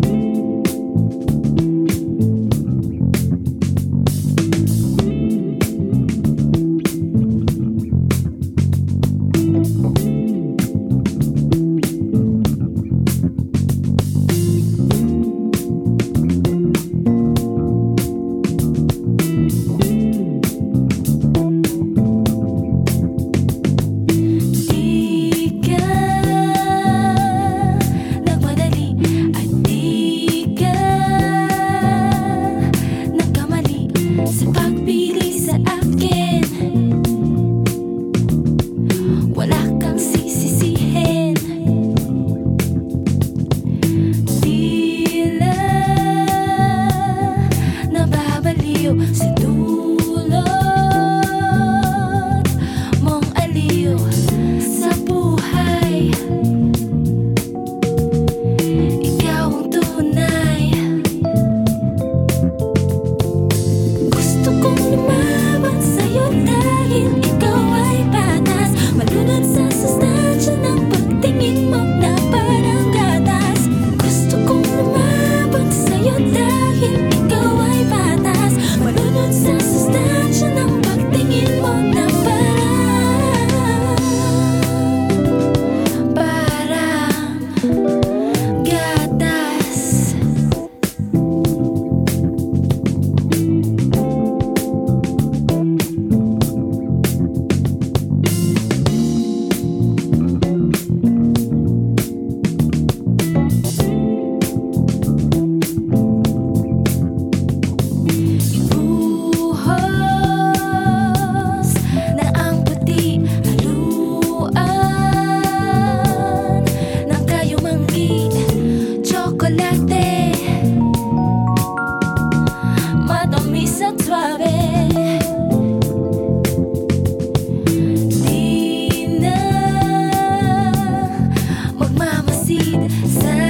Bye. Sound